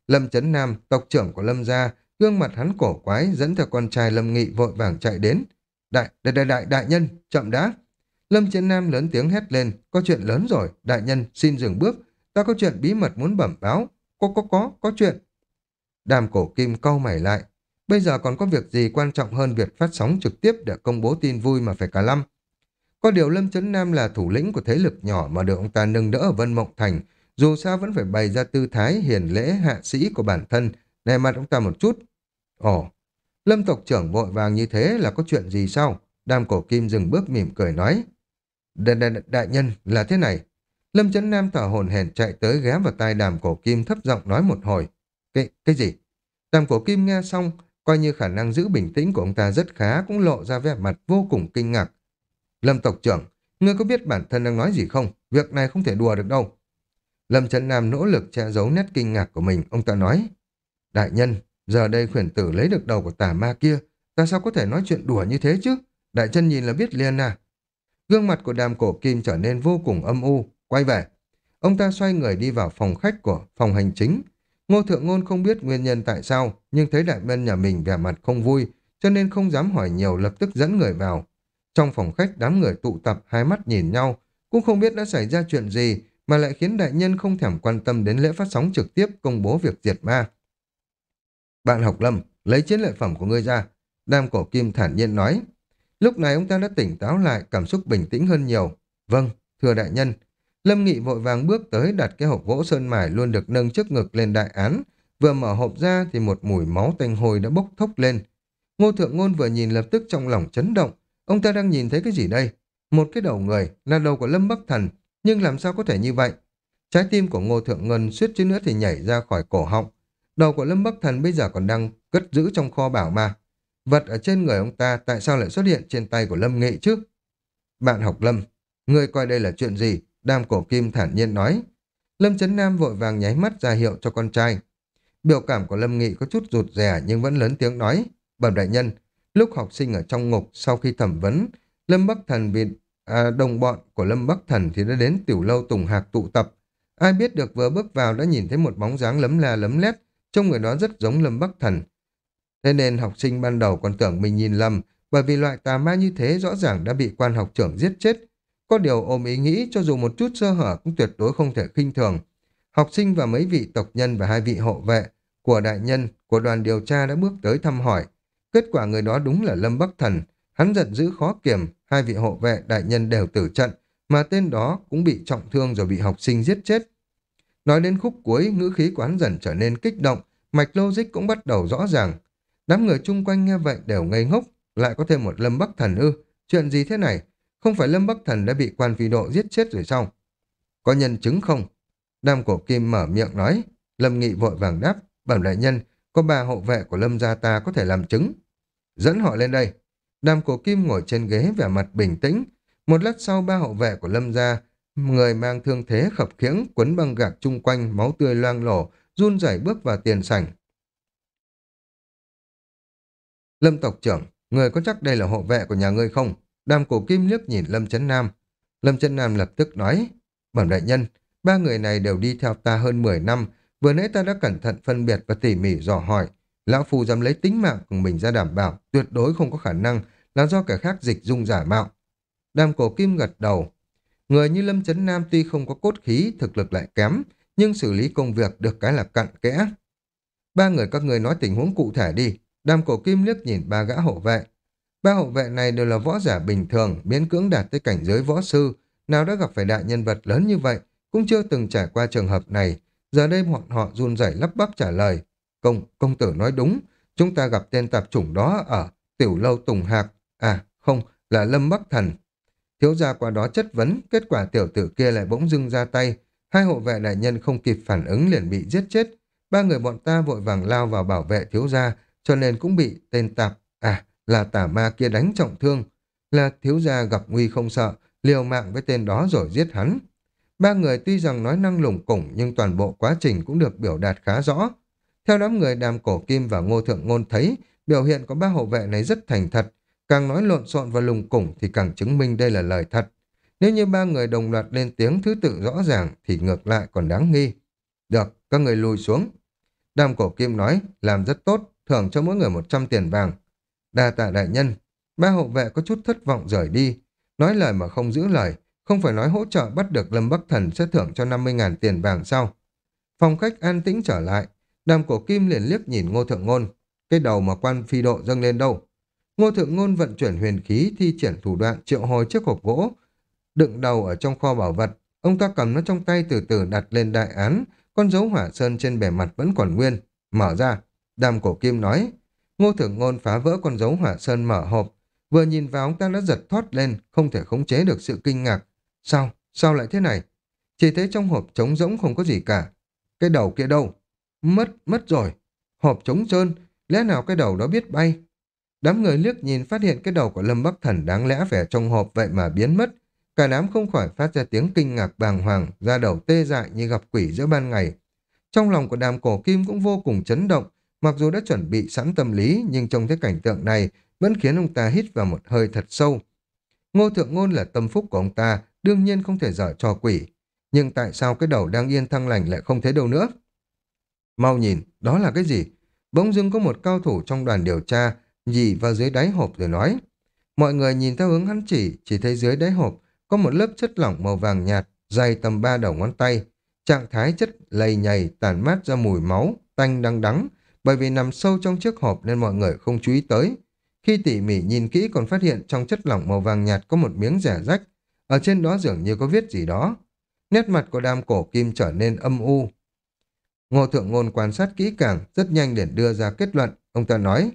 Lâm Trấn Nam, tộc trưởng của Lâm gia, gương mặt hắn cổ quái dẫn theo con trai Lâm Nghị vội vàng chạy đến. Đại, đại, đại, đại, đại nhân, chậm đã. Lâm Trấn Nam lớn tiếng hét lên, có chuyện lớn rồi, đại nhân, xin dừng bước, ta có chuyện bí mật muốn bẩm báo. Có, có, có, có chuyện. Đàm cổ kim câu mày lại, bây giờ còn có việc gì quan trọng hơn việc phát sóng trực tiếp để công bố tin vui mà phải cả lâm. Có điều Lâm Trấn Nam là thủ lĩnh của thế lực nhỏ mà được ông ta nâng đỡ ở Vân Mộng Thành, dù sao vẫn phải bày ra tư thái hiền lễ hạ sĩ của bản thân, nề mặt ông ta một chút. Ồ, Lâm tộc trưởng vội vàng như thế là có chuyện gì sao? Đàm cổ kim dừng bước mỉm cười nói. Đại nhân là thế này. Lâm Trấn Nam thở hồn hển chạy tới ghé vào tai đàm cổ kim thấp giọng nói một hồi. Cái, cái gì? Đàm cổ kim nghe xong, coi như khả năng giữ bình tĩnh của ông ta rất khá cũng lộ ra vẻ mặt vô cùng kinh ngạc. Lâm tộc trưởng, ngươi có biết bản thân đang nói gì không? Việc này không thể đùa được đâu. Lâm Trấn Nam nỗ lực che giấu nét kinh ngạc của mình, ông ta nói. Đại nhân, giờ đây khuyển tử lấy được đầu của tà ma kia, ta sao có thể nói chuyện đùa như thế chứ? Đại chân nhìn là biết liền à. Gương mặt của đàm cổ kim trở nên vô cùng âm u, quay về. Ông ta xoay người đi vào phòng khách của phòng hành chính. Ngô Thượng Ngôn không biết nguyên nhân tại sao, nhưng thấy đại nhân nhà mình vẻ mặt không vui, cho nên không dám hỏi nhiều lập tức dẫn người vào. Trong phòng khách đám người tụ tập hai mắt nhìn nhau, cũng không biết đã xảy ra chuyện gì mà lại khiến đại nhân không thèm quan tâm đến lễ phát sóng trực tiếp công bố việc diệt ma. Bạn học lâm, lấy chiến lợi phẩm của ngươi ra. Đam cổ kim thản nhiên nói. Lúc này ông ta đã tỉnh táo lại, cảm xúc bình tĩnh hơn nhiều. Vâng, thưa đại nhân. Lâm Nghị vội vàng bước tới đặt cái hộp gỗ sơn mài luôn được nâng trước ngực lên đại án. Vừa mở hộp ra thì một mùi máu tanh hôi đã bốc thốc lên. Ngô Thượng Ngôn vừa nhìn lập tức trong lòng chấn động. Ông ta đang nhìn thấy cái gì đây? Một cái đầu người, là đầu của Lâm Bắc Thần. Nhưng làm sao có thể như vậy? Trái tim của Ngô Thượng Ngân suýt chút nữa thì nhảy ra khỏi cổ họng. Đầu của Lâm Bắc Thần bây giờ còn đang cất giữ trong kho bảo mà. Vật ở trên người ông ta tại sao lại xuất hiện trên tay của Lâm Nghị chứ? Bạn học Lâm, ngươi coi đây là chuyện gì? Đam cổ kim thản nhiên nói. Lâm Trấn Nam vội vàng nháy mắt ra hiệu cho con trai. Biểu cảm của Lâm Nghị có chút rụt rè nhưng vẫn lớn tiếng nói. Bẩm đại nhân, lúc học sinh ở trong ngục sau khi thẩm vấn, Lâm Bắc Thần bị à, đồng bọn của Lâm Bắc Thần thì đã đến tiểu lâu Tùng Hạc tụ tập. Ai biết được vừa bước vào đã nhìn thấy một bóng dáng lấm la lấm lét, trông người đó rất giống Lâm Bắc Thần. Thế nên học sinh ban đầu còn tưởng mình nhìn lầm, bởi vì loại tà ma như thế rõ ràng đã bị quan học trưởng giết chết. Có điều ôm ý nghĩ cho dù một chút sơ hở cũng tuyệt đối không thể khinh thường. Học sinh và mấy vị tộc nhân và hai vị hộ vệ của đại nhân của đoàn điều tra đã bước tới thăm hỏi. Kết quả người đó đúng là Lâm Bắc Thần. Hắn giận dữ khó kiềm, hai vị hộ vệ đại nhân đều tử trận, mà tên đó cũng bị trọng thương rồi bị học sinh giết chết. Nói đến khúc cuối, ngữ khí quán dần trở nên kích động, mạch logic cũng bắt đầu rõ ràng. Đám người chung quanh nghe vậy đều ngây ngốc, lại có thêm một Lâm Bắc Thần ư. Chuyện gì thế này? Không phải Lâm Bắc Thần đã bị quan phi độ giết chết rồi sao? Có nhân chứng không? Đam cổ kim mở miệng nói. Lâm Nghị vội vàng đáp. Bẩm đại nhân, có ba hộ vệ của Lâm gia ta có thể làm chứng. Dẫn họ lên đây. Đam cổ kim ngồi trên ghế vẻ mặt bình tĩnh. Một lát sau ba hộ vệ của Lâm gia, người mang thương thế khập khiễng, quấn băng gạc chung quanh, máu tươi loang lổ, run rẩy bước vào tiền sảnh. Lâm tộc trưởng, người có chắc đây là hộ vệ của nhà ngươi không? Đàm cổ kim liếc nhìn Lâm Trấn Nam. Lâm Trấn Nam lập tức nói, bẩm đại nhân, ba người này đều đi theo ta hơn 10 năm, vừa nãy ta đã cẩn thận phân biệt và tỉ mỉ dò hỏi. Lão Phu dám lấy tính mạng của mình ra đảm bảo, tuyệt đối không có khả năng là do kẻ khác dịch dung giả mạo. Đàm cổ kim gật đầu. Người như Lâm Trấn Nam tuy không có cốt khí, thực lực lại kém, nhưng xử lý công việc được cái là cặn kẽ. Ba người các người nói tình huống cụ thể đi. Đàm cổ kim liếc nhìn ba gã hộ vệ. Ba hộ vệ này đều là võ giả bình thường, biến cưỡng đạt tới cảnh giới võ sư. Nào đã gặp phải đại nhân vật lớn như vậy, cũng chưa từng trải qua trường hợp này. Giờ đây bọn họ run rẩy lắp bắp trả lời. Công, công tử nói đúng, chúng ta gặp tên tạp chủng đó ở tiểu lâu Tùng Hạc. À, không, là Lâm Bắc Thần. Thiếu gia qua đó chất vấn, kết quả tiểu tử kia lại bỗng dưng ra tay. Hai hộ vệ đại nhân không kịp phản ứng liền bị giết chết. Ba người bọn ta vội vàng lao vào bảo vệ thiếu gia, cho nên cũng bị tên tạp, à, là tà ma kia đánh trọng thương. Là thiếu gia gặp nguy không sợ, liều mạng với tên đó rồi giết hắn. Ba người tuy rằng nói năng lủng củng nhưng toàn bộ quá trình cũng được biểu đạt khá rõ. Theo đám người đàm cổ kim và ngô thượng ngôn thấy, biểu hiện của ba hộ vệ này rất thành thật. Càng nói lộn xộn và lùng củng thì càng chứng minh đây là lời thật. Nếu như ba người đồng loạt lên tiếng thứ tự rõ ràng thì ngược lại còn đáng nghi. Được, các người lùi xuống. Đàm cổ kim nói, làm rất tốt, thưởng cho mỗi người 100 tiền vàng. Đa tạ đại nhân, ba hộ vệ có chút thất vọng rời đi. Nói lời mà không giữ lời, không phải nói hỗ trợ bắt được Lâm Bắc Thần sẽ thưởng cho 50.000 tiền vàng sao. Phòng khách an tĩnh trở lại, đàm cổ kim liền liếc nhìn ngô thượng ngôn. Cái đầu mà quan phi độ dâng lên đâu? Ngô thượng ngôn vận chuyển huyền khí thi triển thủ đoạn triệu hồi chiếc hộp gỗ, đựng đầu ở trong kho bảo vật. Ông ta cầm nó trong tay từ từ đặt lên đại án, con dấu hỏa sơn trên bề mặt vẫn còn nguyên. Mở ra, đàm cổ kim nói. Ngô thượng ngôn phá vỡ con dấu hỏa sơn mở hộp. Vừa nhìn vào ông ta đã giật thoát lên, không thể khống chế được sự kinh ngạc. Sao? Sao lại thế này? Chỉ thấy trong hộp trống rỗng không có gì cả. Cái đầu kia đâu? Mất, mất rồi. Hộp trống trơn, lẽ nào cái đầu đó biết bay? Đám người liếc nhìn phát hiện cái đầu của Lâm Bắc Thần đáng lẽ vẻ trong hộp vậy mà biến mất. Cả đám không khỏi phát ra tiếng kinh ngạc bàng hoàng, ra đầu tê dại như gặp quỷ giữa ban ngày. Trong lòng của đàm cổ kim cũng vô cùng chấn động, mặc dù đã chuẩn bị sẵn tâm lý nhưng trong thế cảnh tượng này vẫn khiến ông ta hít vào một hơi thật sâu. Ngô Thượng Ngôn là tâm phúc của ông ta, đương nhiên không thể dở trò quỷ. Nhưng tại sao cái đầu đang yên thăng lành lại không thấy đâu nữa? Mau nhìn, đó là cái gì? Bỗng dưng có một cao thủ trong đoàn điều tra nhì vào dưới đáy hộp rồi nói. Mọi người nhìn theo hướng hắn chỉ, chỉ thấy dưới đáy hộp có một lớp chất lỏng màu vàng nhạt, dày tầm ba đầu ngón tay. Trạng thái chất lầy nhầy tản mát ra mùi máu, tanh đắng đắng, bởi vì nằm sâu trong chiếc hộp nên mọi người không chú ý tới. Khi tỉ mỉ nhìn kỹ còn phát hiện trong chất lỏng màu vàng nhạt có một miếng rẻ rách, ở trên đó dường như có viết gì đó. Nét mặt của đam cổ kim trở nên âm u. Ngô Thượng Ngôn quan sát kỹ càng, rất nhanh để đưa ra kết luận. Ông ta nói,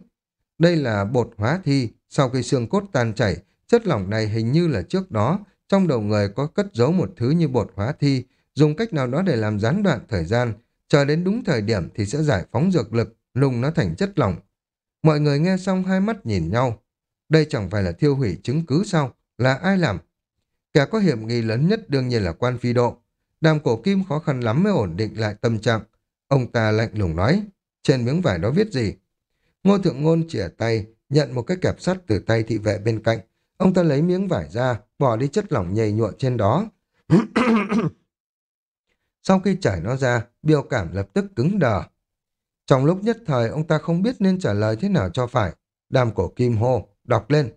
đây là bột hóa thi, sau khi xương cốt tan chảy, chất lỏng này hình như là trước đó, trong đầu người có cất giấu một thứ như bột hóa thi, dùng cách nào đó để làm gián đoạn thời gian, chờ đến đúng thời điểm thì sẽ giải phóng dược lực, nung nó thành chất lỏng. Mọi người nghe xong hai mắt nhìn nhau. Đây chẳng phải là thiêu hủy chứng cứ sao? Là ai làm? Kẻ có hiểm nghi lớn nhất đương nhiên là quan phi độ. Đàm cổ kim khó khăn lắm mới ổn định lại tâm trạng. Ông ta lạnh lùng nói, trên miếng vải đó viết gì? Ngô thượng ngôn chỉa tay, nhận một cái kẹp sắt từ tay thị vệ bên cạnh. Ông ta lấy miếng vải ra, bỏ đi chất lỏng nhầy nhụa trên đó. Sau khi trải nó ra, biểu cảm lập tức cứng đờ. Trong lúc nhất thời, ông ta không biết nên trả lời thế nào cho phải. Đàm cổ kim hô, đọc lên.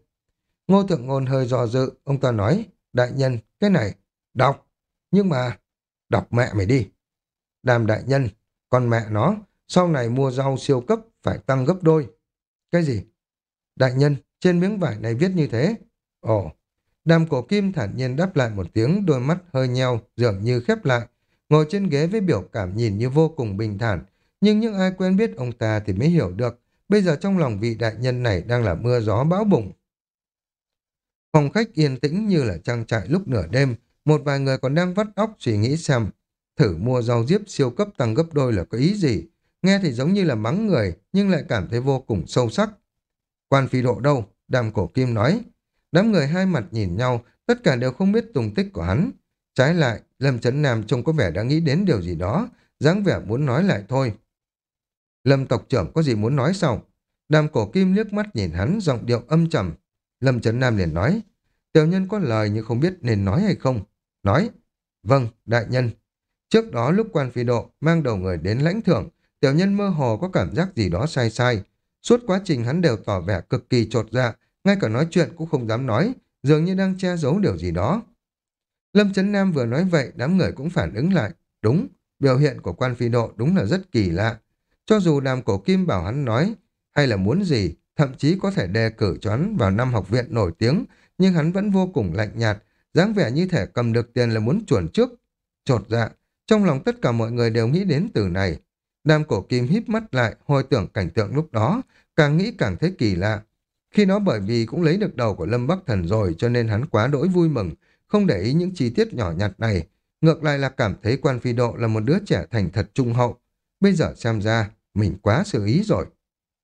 Ngô thượng ngôn hơi do dự, ông ta nói, đại nhân, cái này, đọc. Nhưng mà, đọc mẹ mày đi. Đàm đại nhân, con mẹ nó, sau này mua rau siêu cấp phải tăng gấp đôi. Cái gì? Đại nhân, trên miếng vải này viết như thế. Ồ, đàm cổ kim thản nhiên đáp lại một tiếng, đôi mắt hơi nheo, dường như khép lại. Ngồi trên ghế với biểu cảm nhìn như vô cùng bình thản. Nhưng những ai quen biết ông ta thì mới hiểu được. Bây giờ trong lòng vị đại nhân này đang là mưa gió bão bùng. Phòng khách yên tĩnh như là trang trại lúc nửa đêm. Một vài người còn đang vắt óc suy nghĩ xem thử mua rau diếp siêu cấp tăng gấp đôi là có ý gì. Nghe thì giống như là mắng người, nhưng lại cảm thấy vô cùng sâu sắc. Quan phi độ đâu? Đàm cổ kim nói. Đám người hai mặt nhìn nhau, tất cả đều không biết tung tích của hắn. Trái lại, Lâm Trấn Nam trông có vẻ đã nghĩ đến điều gì đó, dáng vẻ muốn nói lại thôi. Lâm tộc trưởng có gì muốn nói sao? Đàm cổ kim liếc mắt nhìn hắn, giọng điệu âm trầm. Lâm Trấn Nam liền nói, tiểu nhân có lời nhưng không biết nên nói hay không. Nói, vâng, đại nhân. Trước đó lúc quan phi độ mang đầu người đến lãnh thưởng, tiểu nhân mơ hồ có cảm giác gì đó sai sai. Suốt quá trình hắn đều tỏ vẻ cực kỳ trột dạ, ngay cả nói chuyện cũng không dám nói, dường như đang che giấu điều gì đó. Lâm Trấn Nam vừa nói vậy, đám người cũng phản ứng lại. Đúng, biểu hiện của quan phi độ đúng là rất kỳ lạ. Cho dù đàm cổ kim bảo hắn nói, hay là muốn gì, thậm chí có thể đề cử cho hắn vào năm học viện nổi tiếng, nhưng hắn vẫn vô cùng lạnh nhạt, dáng vẻ như thể cầm được tiền là muốn chuẩn trước. Chột dạ, trong lòng tất cả mọi người đều nghĩ đến từ này. Đàm cổ kim híp mắt lại, hồi tưởng cảnh tượng lúc đó, càng nghĩ càng thấy kỳ lạ. Khi nó bởi vì cũng lấy được đầu của Lâm Bắc Thần rồi cho nên hắn quá đỗi vui mừng, không để ý những chi tiết nhỏ nhặt này. ngược lại là cảm thấy quan phi độ là một đứa trẻ thành thật trung hậu. Bây giờ xem ra, mình quá xử ý rồi.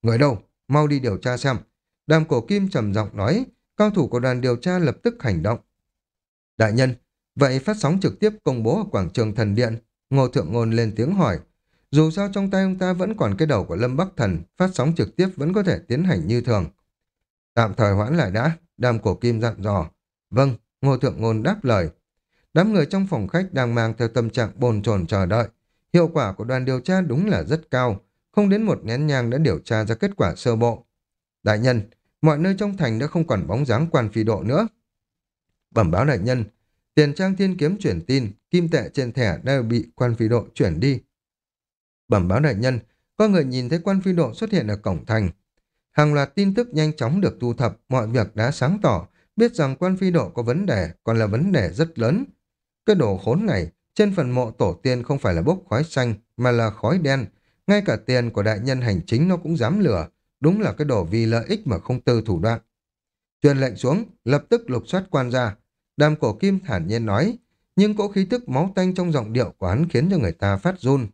Người đâu? Mau đi điều tra xem. Đàm cổ kim trầm giọng nói, cao thủ của đoàn điều tra lập tức hành động. Đại nhân, vậy phát sóng trực tiếp công bố ở quảng trường thần điện. Ngô Thượng Ngôn lên tiếng hỏi. Dù sao trong tay ông ta vẫn còn cái đầu của Lâm Bắc Thần, phát sóng trực tiếp vẫn có thể tiến hành như thường. Tạm thời hoãn lại đã, đàm cổ kim dặn dò. Vâng, Ngô Thượng Ngôn đáp lời. Đám người trong phòng khách đang mang theo tâm trạng bồn chồn chờ đợi. Hiệu quả của đoàn điều tra đúng là rất cao, không đến một nén nhang đã điều tra ra kết quả sơ bộ. Đại nhân, mọi nơi trong thành đã không còn bóng dáng quan phi độ nữa. Bẩm báo đại nhân, tiền trang thiên kiếm chuyển tin, kim tệ trên thẻ đã bị quan phi độ chuyển đi. Bẩm báo đại nhân, có người nhìn thấy quan phi độ xuất hiện ở cổng thành. Hàng loạt tin tức nhanh chóng được thu thập, mọi việc đã sáng tỏ, biết rằng quan phi độ có vấn đề, còn là vấn đề rất lớn. Cái đồ khốn này, trên phần mộ tổ tiên không phải là bốc khói xanh, mà là khói đen. Ngay cả tiền của đại nhân hành chính nó cũng dám lừa. Đúng là cái đồ vì lợi ích mà không tư thủ đoạn. Truyền lệnh xuống, lập tức lục soát quan ra. Đàm cổ kim thản nhiên nói, nhưng cỗ khí tức máu tanh trong giọng điệu của hắn khiến cho người ta phát run.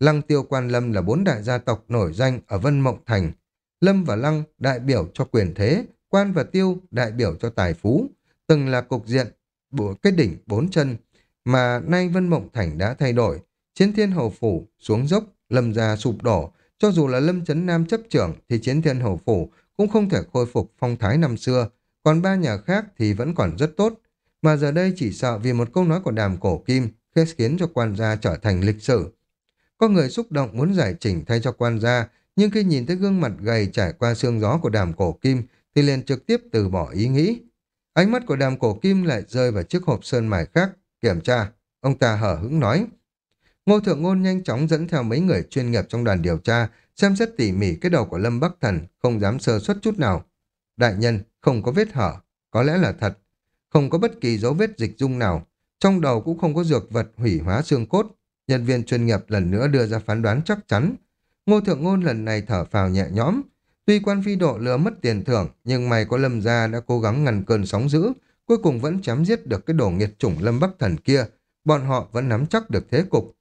Lăng tiêu quan lâm là bốn đại gia tộc nổi danh ở Vân Mộng Thành. Lâm và Lăng đại biểu cho quyền thế, quan và tiêu đại biểu cho tài phú. Từng là cục diện, bộ cái đỉnh bốn chân, mà nay Vân Mộng Thành đã thay đổi. Chiến thiên hầu phủ xuống dốc, lâm gia sụp đổ. Cho dù là lâm chấn nam chấp trưởng thì chiến thiên hầu phủ cũng không thể khôi phục phong thái năm xưa. Còn ba nhà khác thì vẫn còn rất tốt. Mà giờ đây chỉ sợ vì một câu nói của đàm cổ kim khiến cho quan gia trở thành lịch sử. Có người xúc động muốn giải chỉnh thay cho quan gia, nhưng khi nhìn thấy gương mặt gầy trải qua xương gió của đàm cổ kim thì liền trực tiếp từ bỏ ý nghĩ. Ánh mắt của đàm cổ kim lại rơi vào chiếc hộp sơn mài khác, kiểm tra. Ông ta hở hững nói. Ngô Thượng Ngôn nhanh chóng dẫn theo mấy người chuyên nghiệp trong đoàn điều tra, xem xét tỉ mỉ cái đầu của Lâm Bắc Thần, không dám sơ suất chút nào. Đại nhân, không có vết hở, có lẽ là thật. Không có bất kỳ dấu vết dịch dung nào, trong đầu cũng không có dược vật hủy hóa xương cốt. Nhân viên chuyên nghiệp lần nữa đưa ra phán đoán chắc chắn. Ngô Thượng Ngôn lần này thở phào nhẹ nhõm. Tuy quan phi độ lừa mất tiền thưởng, nhưng mày có lâm gia đã cố gắng ngăn cơn sóng dữ, cuối cùng vẫn chém giết được cái đồ nghiệt chủng lâm bắc thần kia. Bọn họ vẫn nắm chắc được thế cục.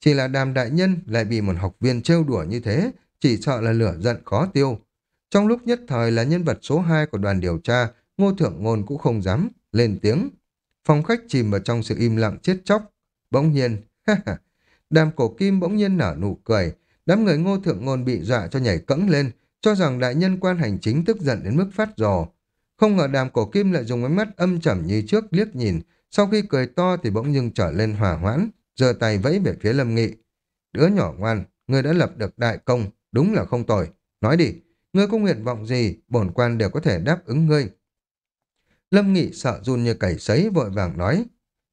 Chỉ là đàm đại nhân lại bị một học viên trêu đùa như thế, chỉ sợ là lửa giận khó tiêu. Trong lúc nhất thời là nhân vật số 2 của đoàn điều tra, Ngô Thượng Ngôn cũng không dám lên tiếng. Phòng khách chìm vào trong sự im lặng chết chóc. Bỗng nhiên, đàm cổ kim bỗng nhiên nở nụ cười. Đám người Ngô Thượng Ngôn bị dọa cho nhảy cẫng lên, cho rằng đại nhân quan hành chính tức giận đến mức phát rồ. Không ngờ đàm cổ kim lại dùng ánh mắt âm trầm như trước liếc nhìn, sau khi cười to thì bỗng dưng trở lên hòa hoãn, giơ tay vẫy về phía Lâm Nghị. Đứa nhỏ ngoan, ngươi đã lập được đại công, đúng là không tồi. Nói đi, ngươi có nguyện vọng gì, bổn quan đều có thể đáp ứng ngươi. Lâm Nghị sợ run như cầy sấy vội vàng nói.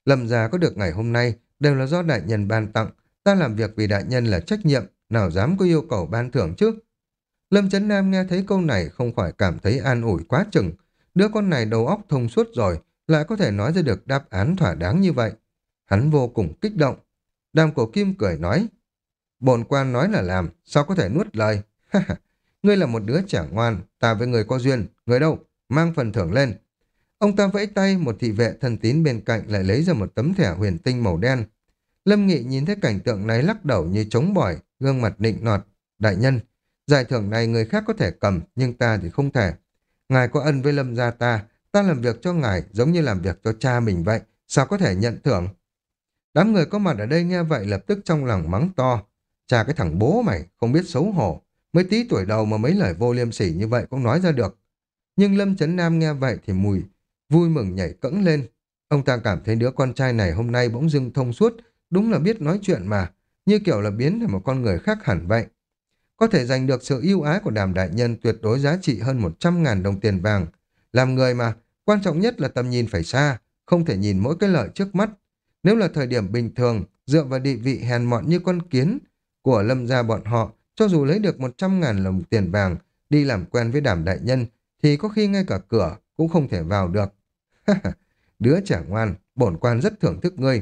Lâm gia có được ngày hôm nay đều là do đại nhân ban tặng, ta làm việc vì đại nhân là trách nhiệm, nào dám có yêu cầu ban thưởng chứ. Lâm Trấn Nam nghe thấy câu này không khỏi cảm thấy an ủi quá chừng. Đứa con này đầu óc thông suốt rồi, lại có thể nói ra được đáp án thỏa đáng như vậy. Hắn vô cùng kích động. Đàm cổ kim cười nói, bổn quan nói là làm, sao có thể nuốt lời? ngươi là một đứa trẻ ngoan, ta với người có duyên, người đâu, mang phần thưởng lên. Ông ta vẫy tay, một thị vệ thân tín bên cạnh lại lấy ra một tấm thẻ huyền tinh màu đen. Lâm Nghị nhìn thấy cảnh tượng này lắc đầu như chống bỏi, gương mặt nịnh nọt. Đại nhân, giải thưởng này người khác có thể cầm, nhưng ta thì không thể. Ngài có ân với Lâm gia ta, ta làm việc cho ngài giống như làm việc cho cha mình vậy, sao có thể nhận thưởng? Đám người có mặt ở đây nghe vậy lập tức trong lòng mắng to. Cha cái thằng bố mày, không biết xấu hổ. Mới tí tuổi đầu mà mấy lời vô liêm sỉ như vậy cũng nói ra được. Nhưng Lâm Trấn Nam nghe vậy thì mùi vui mừng nhảy cẫng lên. Ông ta cảm thấy đứa con trai này hôm nay bỗng dưng thông suốt, đúng là biết nói chuyện mà, như kiểu là biến thành một con người khác hẳn vậy. Có thể giành được sự ưu ái của đàm đại nhân tuyệt đối giá trị hơn 100.000 đồng tiền vàng. Làm người mà, quan trọng nhất là tầm nhìn phải xa, không thể nhìn mỗi cái lợi trước mắt. Nếu là thời điểm bình thường, dựa vào địa vị hèn mọn như con kiến của lâm gia bọn họ, cho dù lấy được 100.000 đồng tiền vàng, đi làm quen với đàm đại nhân, thì có khi ngay cả cửa cũng không thể vào được. Đứa trẻ ngoan, bổn quan rất thưởng thức ngươi.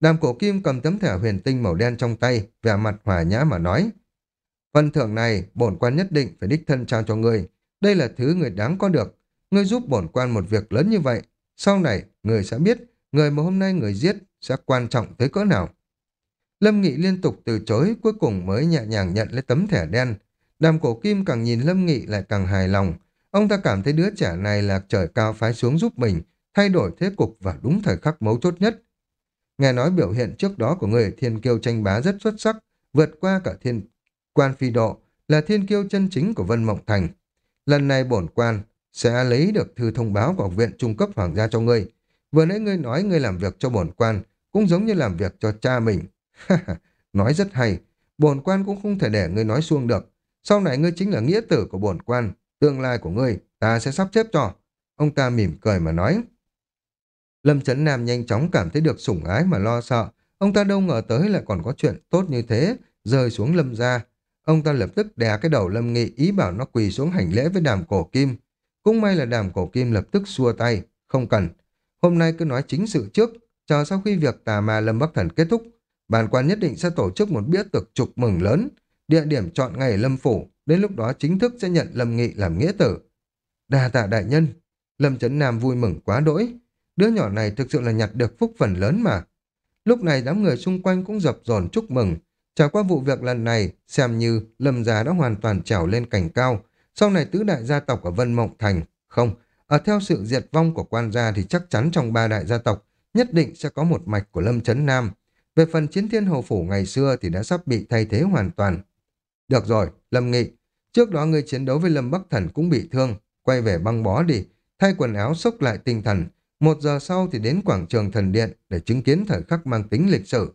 Đàm cổ kim cầm tấm thẻ huyền tinh màu đen trong tay, vẻ mặt hòa nhã mà nói. Phần thưởng này, bổn quan nhất định phải đích thân trao cho ngươi. Đây là thứ người đáng có được. Ngươi giúp bổn quan một việc lớn như vậy. Sau này, người sẽ biết, người mà hôm nay người giết sẽ quan trọng tới cỡ nào. Lâm Nghị liên tục từ chối, cuối cùng mới nhẹ nhàng nhận lấy tấm thẻ đen. Đàm cổ kim càng nhìn Lâm Nghị lại càng hài lòng. Ông ta cảm thấy đứa trẻ này là trời cao phái xuống giúp mình, thay đổi thế cục và đúng thời khắc mấu chốt nhất. Nghe nói biểu hiện trước đó của người thiên kiêu tranh bá rất xuất sắc, vượt qua cả thiên quan phi độ, là thiên kiêu chân chính của Vân Mộng Thành. Lần này bổn quan sẽ lấy được thư thông báo của học viện trung cấp hoàng gia cho ngươi. Vừa nãy ngươi nói ngươi làm việc cho bổn quan, cũng giống như làm việc cho cha mình. nói rất hay, bổn quan cũng không thể để ngươi nói xuông được. Sau này ngươi chính là nghĩa tử của bổn quan, tương lai của ngươi ta sẽ sắp xếp cho. Ông ta mỉm cười mà nói. Lâm Trấn Nam nhanh chóng cảm thấy được sủng ái mà lo sợ. Ông ta đâu ngờ tới lại còn có chuyện tốt như thế, rơi xuống Lâm ra. Ông ta lập tức đè cái đầu Lâm Nghị ý bảo nó quỳ xuống hành lễ với đàm cổ kim. Cũng may là đàm cổ kim lập tức xua tay, không cần. Hôm nay cứ nói chính sự trước, chờ sau khi việc tà ma Lâm Bắc Thần kết thúc, bản quan nhất định sẽ tổ chức một bữa tiệc trục mừng lớn, địa điểm chọn ngày Lâm Phủ, đến lúc đó chính thức sẽ nhận Lâm Nghị làm nghĩa tử. Đà tạ đại nhân, Lâm Trấn Nam vui mừng quá đỗi, đứa nhỏ này thực sự là nhặt được phúc phần lớn mà. Lúc này đám người xung quanh cũng dập dồn chúc mừng, trải qua vụ việc lần này, xem như Lâm gia đã hoàn toàn trèo lên cảnh cao, sau này tứ đại gia tộc ở Vân Mộng Thành, không, ở theo sự diệt vong của quan gia thì chắc chắn trong ba đại gia tộc nhất định sẽ có một mạch của Lâm Trấn Nam. Về phần chiến thiên hồ phủ ngày xưa thì đã sắp bị thay thế hoàn toàn. Được rồi, Lâm Nghị, trước đó ngươi chiến đấu với Lâm Bắc Thần cũng bị thương, quay về băng bó đi, thay quần áo sốc lại tinh thần. Một giờ sau thì đến quảng trường thần điện để chứng kiến thời khắc mang tính lịch sử.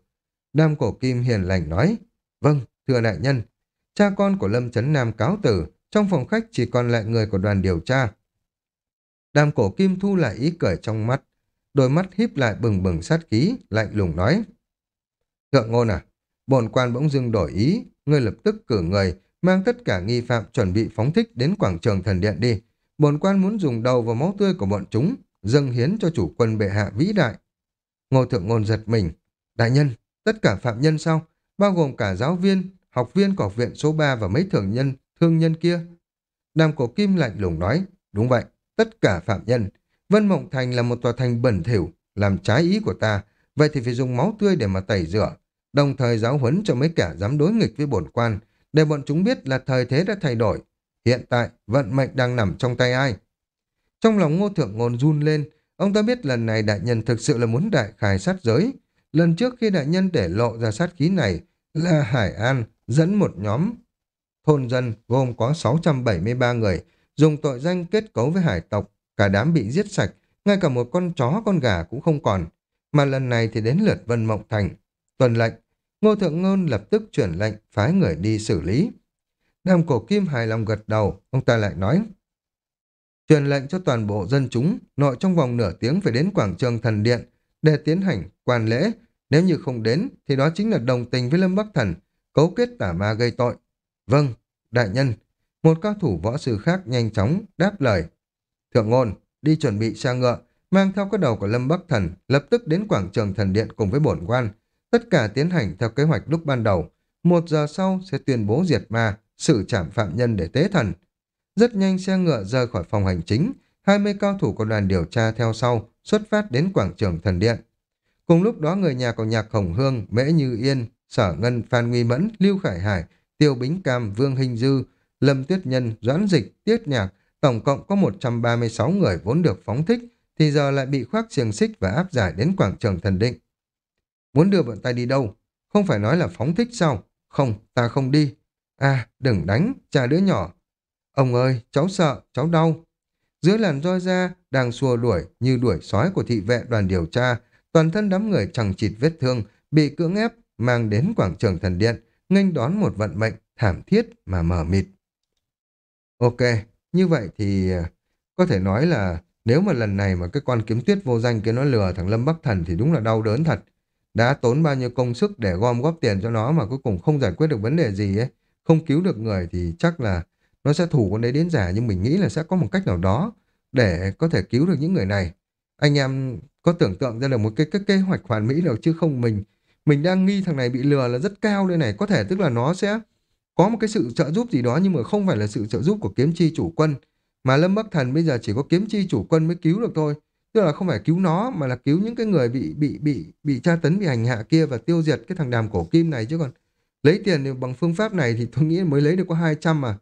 Đam cổ kim hiền lành nói, vâng, thưa đại nhân. Cha con của Lâm Trấn Nam cáo tử, trong phòng khách chỉ còn lại người của đoàn điều tra. Đàm cổ kim thu lại ý cười trong mắt, đôi mắt híp lại bừng bừng sát khí, lạnh lùng nói. Thượng ngôn à, bổn quan bỗng dưng đổi ý, ngươi lập tức cử người, mang tất cả nghi phạm chuẩn bị phóng thích đến quảng trường thần điện đi. Bổn quan muốn dùng đầu và máu tươi của bọn chúng, dâng hiến cho chủ quân bệ hạ vĩ đại. Ngô thượng ngôn giật mình. Đại nhân, tất cả phạm nhân sao? Bao gồm cả giáo viên, học viên của học viện số 3 và mấy thường nhân, thương nhân kia. Đàm cổ kim lạnh lùng nói, đúng vậy, tất cả phạm nhân. Vân Mộng Thành là một tòa thành bẩn thỉu, làm trái ý của ta, vậy thì phải dùng máu tươi để mà tẩy rửa, đồng thời giáo huấn cho mấy kẻ dám đối nghịch với bổn quan, để bọn chúng biết là thời thế đã thay đổi. Hiện tại, vận mệnh đang nằm trong tay ai? Trong lòng ngô thượng ngôn run lên, ông ta biết lần này đại nhân thực sự là muốn đại khai sát giới. Lần trước khi đại nhân để lộ ra sát khí này là Hải An dẫn một nhóm thôn dân gồm có 673 người, dùng tội danh kết cấu với hải tộc, cả đám bị giết sạch, ngay cả một con chó con gà cũng không còn. Mà lần này thì đến lượt Vân Mộng Thành. Tuần lệnh, Ngô Thượng Ngôn lập tức chuyển lệnh phái người đi xử lý. Đàm cổ kim hài lòng gật đầu, ông ta lại nói. Truyền lệnh cho toàn bộ dân chúng, nội trong vòng nửa tiếng phải đến quảng trường thần điện để tiến hành quan lễ. Nếu như không đến, thì đó chính là đồng tình với Lâm Bắc Thần, cấu kết tả ma gây tội. Vâng, đại nhân. Một cao thủ võ sư khác nhanh chóng đáp lời. Thượng ngôn, đi chuẩn bị xe ngựa, mang theo cái đầu của Lâm Bắc Thần, lập tức đến quảng trường thần điện cùng với bổn quan. Tất cả tiến hành theo kế hoạch lúc ban đầu. Một giờ sau sẽ tuyên bố diệt ma, xử trảm phạm nhân để tế thần. Rất nhanh xe ngựa rời khỏi phòng hành chính, 20 cao thủ của đoàn điều tra theo sau, xuất phát đến quảng trường thần điện. Cùng lúc đó người nhà của nhạc Hồng Hương, Mễ Như Yên, Sở Ngân, Phan Nguy Mẫn, Lưu Khải Hải, Tiêu Bính Cam, Vương Hình Dư, Lâm Tuyết Nhân, Doãn Dịch, Tiết Nhạc, tổng cộng có 136 người vốn được phóng thích, thì giờ lại bị khoác xiềng xích và áp giải đến quảng trường thần định. Muốn đưa bọn ta đi đâu? Không phải nói là phóng thích sao? Không, ta không đi. À, đừng đánh, cha đứa nhỏ. Ông ơi, cháu sợ, cháu đau. Dưới làn roi da đang xua đuổi như đuổi sói của thị vệ đoàn điều tra, toàn thân đám người chẳng chịt vết thương, bị cưỡng ép, mang đến quảng trường thần điện, nghênh đón một vận mệnh thảm thiết mà mờ mịt. Ok, như vậy thì à, có thể nói là nếu mà lần này mà cái con kiếm tuyết vô danh kia nó lừa thằng Lâm Bắc Thần thì đúng là đau đớn thật. Đã tốn bao nhiêu công sức để gom góp tiền cho nó mà cuối cùng không giải quyết được vấn đề gì ấy, không cứu được người thì chắc là nó sẽ thủ con đấy đến giả nhưng mình nghĩ là sẽ có một cách nào đó để có thể cứu được những người này. Anh em có tưởng tượng ra được một cái, cái kế hoạch hoàn mỹ nào chứ không mình mình đang nghi thằng này bị lừa là rất cao đây này, có thể tức là nó sẽ có một cái sự trợ giúp gì đó nhưng mà không phải là sự trợ giúp của kiếm chi chủ quân. Mà Lâm Bắc Thần bây giờ chỉ có kiếm chi chủ quân mới cứu được thôi. Tức là không phải cứu nó mà là cứu những cái người bị bị bị bị tra tấn bị hành hạ kia và tiêu diệt cái thằng đàm cổ kim này chứ còn lấy tiền thì bằng phương pháp này thì tôi nghĩ mới lấy được có 200 mà.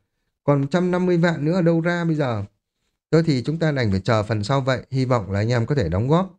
Còn 150 vạn nữa ở đâu ra bây giờ? Thôi thì chúng ta đành phải chờ phần sau vậy, hy vọng là anh em có thể đóng góp